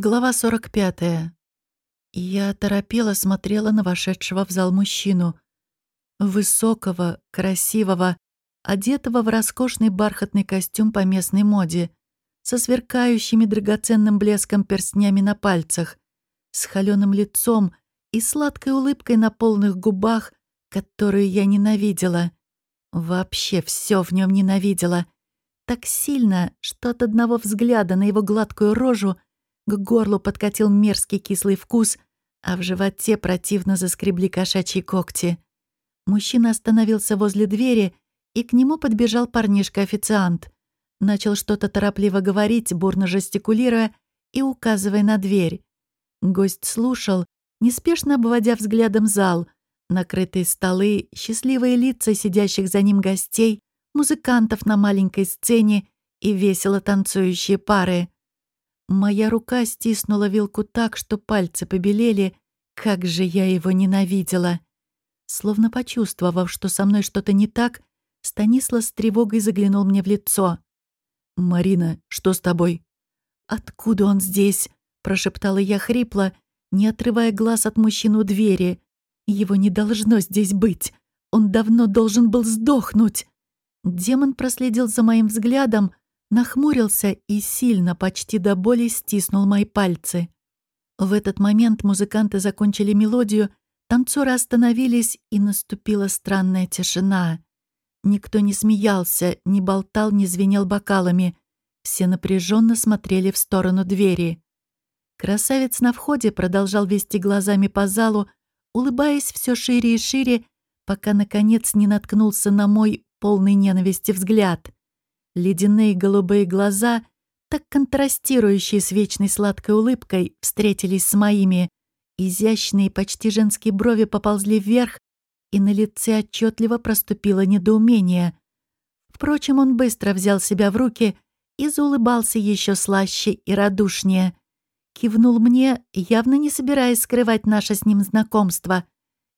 Глава 45. Я торопела смотрела на вошедшего в зал мужчину. Высокого, красивого, одетого в роскошный бархатный костюм по местной моде, со сверкающими драгоценным блеском перстнями на пальцах, с холёным лицом и сладкой улыбкой на полных губах, которую я ненавидела. Вообще все в нем ненавидела. Так сильно, что от одного взгляда на его гладкую рожу — к горлу подкатил мерзкий кислый вкус, а в животе противно заскребли кошачьи когти. Мужчина остановился возле двери, и к нему подбежал парнишка-официант. Начал что-то торопливо говорить, бурно жестикулируя и указывая на дверь. Гость слушал, неспешно обводя взглядом зал, накрытые столы, счастливые лица сидящих за ним гостей, музыкантов на маленькой сцене и весело танцующие пары. Моя рука стиснула вилку так, что пальцы побелели. Как же я его ненавидела! Словно почувствовав, что со мной что-то не так, Станислав с тревогой заглянул мне в лицо. «Марина, что с тобой?» «Откуда он здесь?» — прошептала я хрипло, не отрывая глаз от мужчины у двери. «Его не должно здесь быть. Он давно должен был сдохнуть». Демон проследил за моим взглядом, нахмурился и сильно, почти до боли, стиснул мои пальцы. В этот момент музыканты закончили мелодию, танцоры остановились, и наступила странная тишина. Никто не смеялся, не болтал, не звенел бокалами. Все напряженно смотрели в сторону двери. Красавец на входе продолжал вести глазами по залу, улыбаясь все шире и шире, пока, наконец, не наткнулся на мой полный ненависти взгляд. Ледяные голубые глаза, так контрастирующие с вечной сладкой улыбкой, встретились с моими. Изящные, почти женские брови поползли вверх, и на лице отчетливо проступило недоумение. Впрочем, он быстро взял себя в руки и заулыбался еще слаще и радушнее. Кивнул мне, явно не собираясь скрывать наше с ним знакомство.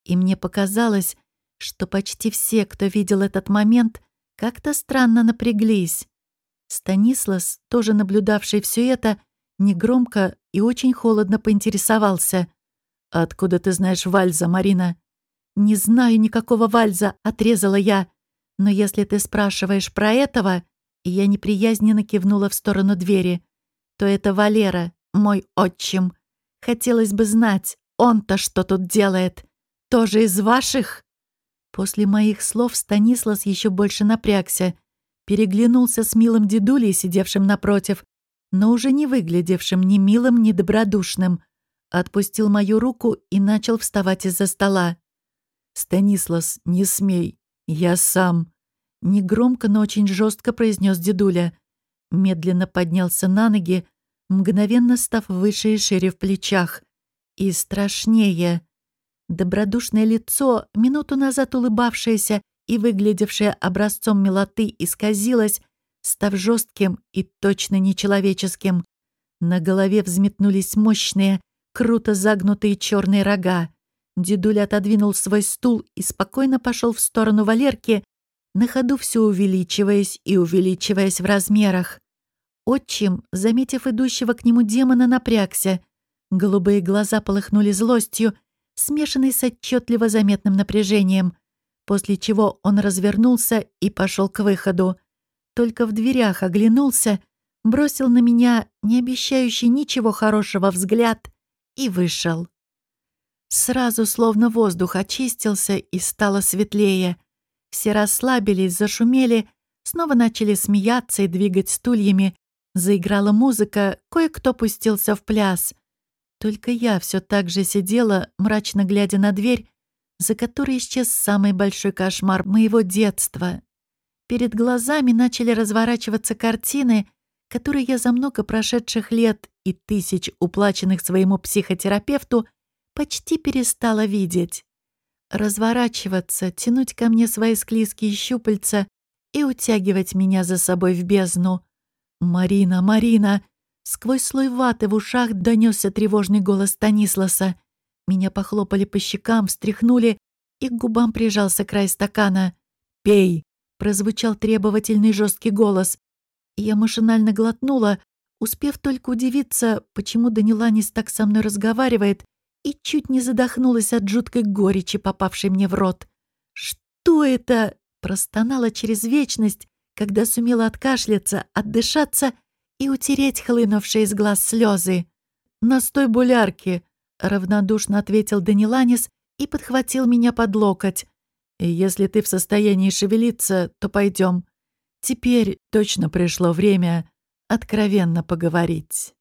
И мне показалось, что почти все, кто видел этот момент, как-то странно напряглись. Станислас, тоже наблюдавший все это, негромко и очень холодно поинтересовался. «Откуда ты знаешь вальза, Марина?» «Не знаю никакого вальза», — отрезала я. «Но если ты спрашиваешь про этого...» И я неприязненно кивнула в сторону двери. «То это Валера, мой отчим. Хотелось бы знать, он-то что тут делает? Тоже из ваших?» После моих слов Станислав еще больше напрягся, переглянулся с милым дедулей, сидевшим напротив, но уже не выглядевшим ни милым, ни добродушным. Отпустил мою руку и начал вставать из-за стола. «Станислав, не смей, я сам», — негромко, но очень жестко произнес дедуля. Медленно поднялся на ноги, мгновенно став выше и шире в плечах. И страшнее. Добродушное лицо, минуту назад улыбавшееся и выглядевшее образцом милоты, исказилось, став жестким и точно нечеловеческим. На голове взметнулись мощные, круто загнутые черные рога. Дедуля отодвинул свой стул и спокойно пошел в сторону Валерки, на ходу все увеличиваясь и увеличиваясь в размерах. Отчим, заметив идущего к нему демона, напрягся. Голубые глаза полыхнули злостью, смешанный с отчетливо заметным напряжением, после чего он развернулся и пошел к выходу. Только в дверях оглянулся, бросил на меня не обещающий ничего хорошего взгляд и вышел. Сразу словно воздух очистился и стало светлее. Все расслабились, зашумели, снова начали смеяться и двигать стульями. Заиграла музыка, кое-кто пустился в пляс. Только я все так же сидела, мрачно глядя на дверь, за которой исчез самый большой кошмар моего детства. Перед глазами начали разворачиваться картины, которые я за много прошедших лет и тысяч уплаченных своему психотерапевту почти перестала видеть. Разворачиваться, тянуть ко мне свои склизкие щупальца и утягивать меня за собой в бездну. «Марина, Марина!» Сквозь слой ваты в ушах донесся тревожный голос Станисласа. Меня похлопали по щекам, встряхнули, и к губам прижался край стакана. «Пей!» — прозвучал требовательный жесткий голос. Я машинально глотнула, успев только удивиться, почему Даниланис так со мной разговаривает, и чуть не задохнулась от жуткой горечи, попавшей мне в рот. «Что это?» — простонала через вечность, когда сумела откашляться, отдышаться и утереть хлынувшие из глаз слезы. «Настой булярки», — равнодушно ответил Даниланис и подхватил меня под локоть. «Если ты в состоянии шевелиться, то пойдем. Теперь точно пришло время откровенно поговорить».